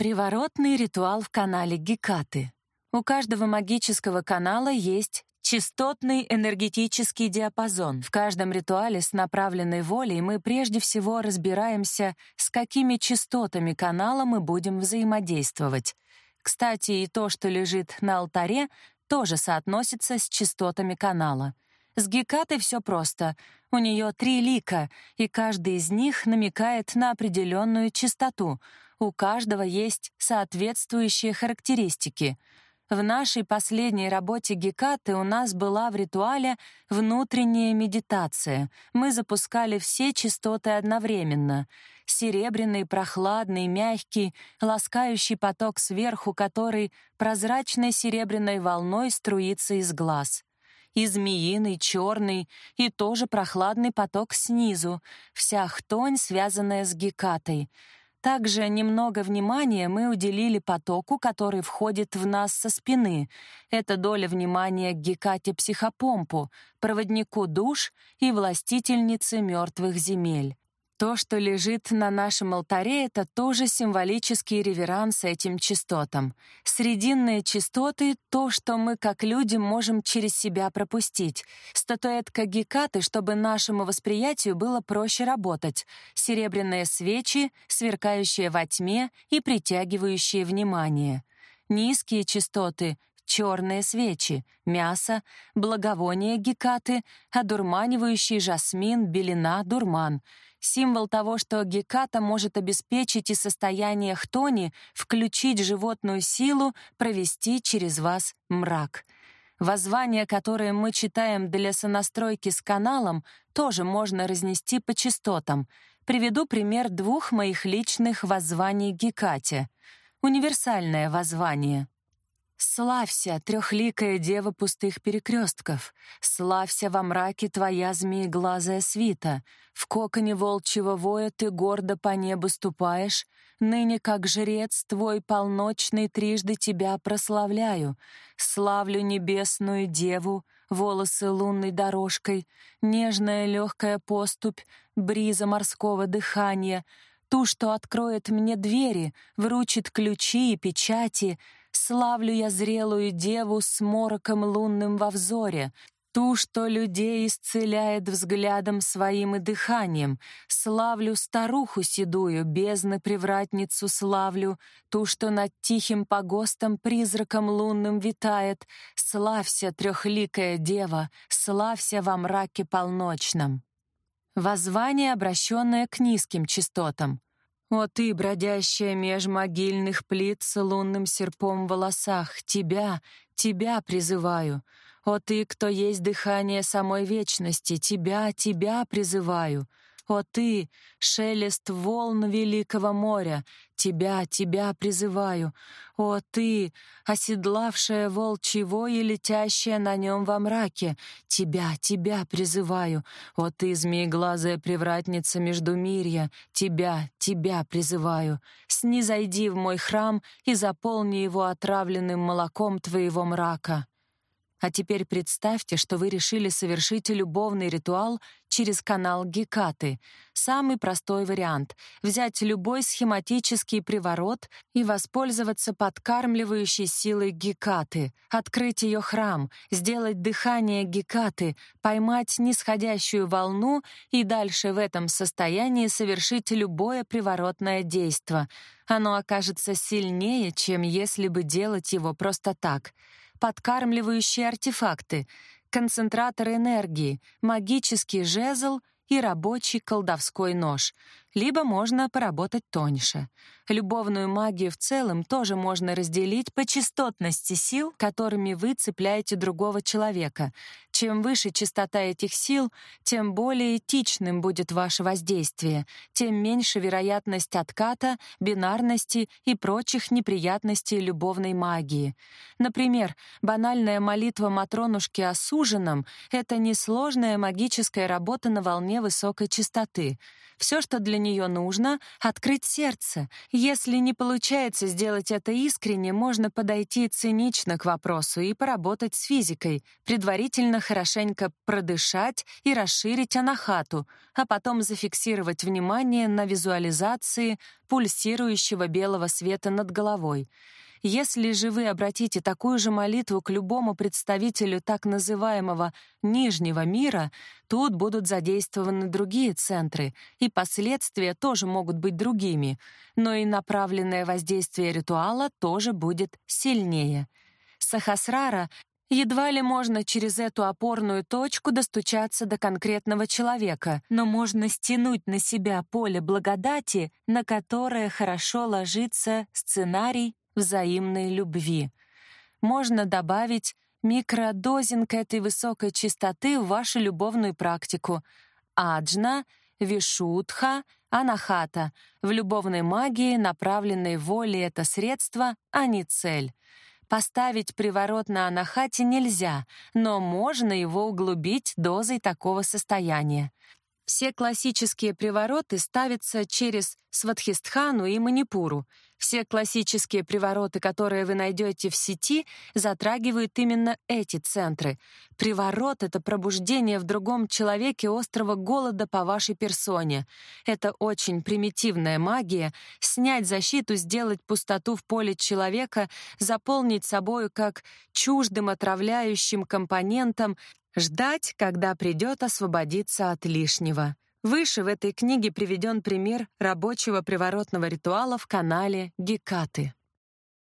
Приворотный ритуал в канале Гекаты. У каждого магического канала есть частотный энергетический диапазон. В каждом ритуале с направленной волей мы прежде всего разбираемся, с какими частотами канала мы будем взаимодействовать. Кстати, и то, что лежит на алтаре, тоже соотносится с частотами канала. С Гекатой все просто. У нее три лика, и каждый из них намекает на определенную частоту — у каждого есть соответствующие характеристики. В нашей последней работе Гекаты у нас была в ритуале внутренняя медитация. Мы запускали все частоты одновременно. Серебряный, прохладный, мягкий, ласкающий поток сверху, который прозрачной серебряной волной струится из глаз и змеиный, черный, и тоже прохладный поток снизу, вся хтонь, связанная с гекатой. Также немного внимания мы уделили потоку, который входит в нас со спины. Это доля внимания к Гекате-психопомпу, проводнику душ и властительнице мертвых земель. То, что лежит на нашем алтаре, это тоже символический реверанс этим частотам. Срединные частоты — то, что мы, как люди, можем через себя пропустить. Статуэтка Гекаты, чтобы нашему восприятию было проще работать. Серебряные свечи, сверкающие во тьме и притягивающие внимание. Низкие частоты черные свечи, мясо, благовония гекаты, одурманивающий жасмин, белина, дурман. Символ того, что геката может обеспечить и состояние хтони, включить животную силу, провести через вас мрак. Воззвание, которое мы читаем для сонастройки с каналом, тоже можно разнести по частотам. Приведу пример двух моих личных воззваний Гекате. Универсальное воззвание — Славься, трехликая дева пустых перекрестков, Славься во мраке твоя змееглазая свита, В коконе волчьего воя ты гордо по небу ступаешь, Ныне, как жрец твой полночный, трижды тебя прославляю, Славлю небесную деву, волосы лунной дорожкой, Нежная легкая поступь, бриза морского дыхания, Ту, что откроет мне двери, вручит ключи и печати — Славлю я зрелую деву с мороком лунным во взоре, Ту, что людей исцеляет взглядом своим и дыханием. Славлю старуху седую, бездны привратницу славлю, Ту, что над тихим погостом призраком лунным витает. Славься, трехликая дева, славься во мраке полночном. Воззвание, обращенное к низким частотам — о ты, бродящая меж могильных плит с лунным серпом в волосах, тебя, тебя призываю. О ты, кто есть дыхание самой вечности, тебя, тебя призываю. О ты, шелест волн великого моря, тебя, тебя призываю. О ты, оседлавшая волчий вой и летящая на нем во мраке, тебя, тебя призываю. О ты, змееглазая привратница между мирья, тебя, тебя призываю. Снизойди в мой храм и заполни его отравленным молоком твоего мрака. А теперь представьте, что вы решили совершить любовный ритуал через канал Гекаты. Самый простой вариант — взять любой схематический приворот и воспользоваться подкармливающей силой Гекаты, открыть ее храм, сделать дыхание Гекаты, поймать нисходящую волну и дальше в этом состоянии совершить любое приворотное действо. Оно окажется сильнее, чем если бы делать его просто так — подкармливающие артефакты, концентратор энергии, магический жезл и рабочий колдовской нож — либо можно поработать тоньше. Любовную магию в целом тоже можно разделить по частотности сил, которыми вы цепляете другого человека. Чем выше частота этих сил, тем более этичным будет ваше воздействие, тем меньше вероятность отката, бинарности и прочих неприятностей любовной магии. Например, банальная молитва Матронушки о суженом — это несложная магическая работа на волне высокой частоты — Все, что для нее нужно — открыть сердце. Если не получается сделать это искренне, можно подойти цинично к вопросу и поработать с физикой, предварительно хорошенько продышать и расширить анахату, а потом зафиксировать внимание на визуализации пульсирующего белого света над головой — если же вы обратите такую же молитву к любому представителю так называемого «нижнего мира», тут будут задействованы другие центры, и последствия тоже могут быть другими, но и направленное воздействие ритуала тоже будет сильнее. Сахасрара Едва ли можно через эту опорную точку достучаться до конкретного человека, но можно стянуть на себя поле благодати, на которое хорошо ложится сценарий взаимной любви. Можно добавить микродозинг этой высокой частоты в вашу любовную практику. Аджна, вишутха, анахата. В любовной магии направленной воле это средство, а не цель. Поставить приворот на анахате нельзя, но можно его углубить дозой такого состояния. Все классические привороты ставятся через Сватхистхану и Манипуру. Все классические привороты, которые вы найдете в сети, затрагивают именно эти центры. Приворот — это пробуждение в другом человеке острого голода по вашей персоне. Это очень примитивная магия — снять защиту, сделать пустоту в поле человека, заполнить собою как чуждым отравляющим компонентом, Ждать, когда придет освободиться от лишнего. Выше в этой книге приведен пример рабочего приворотного ритуала в канале Гекаты.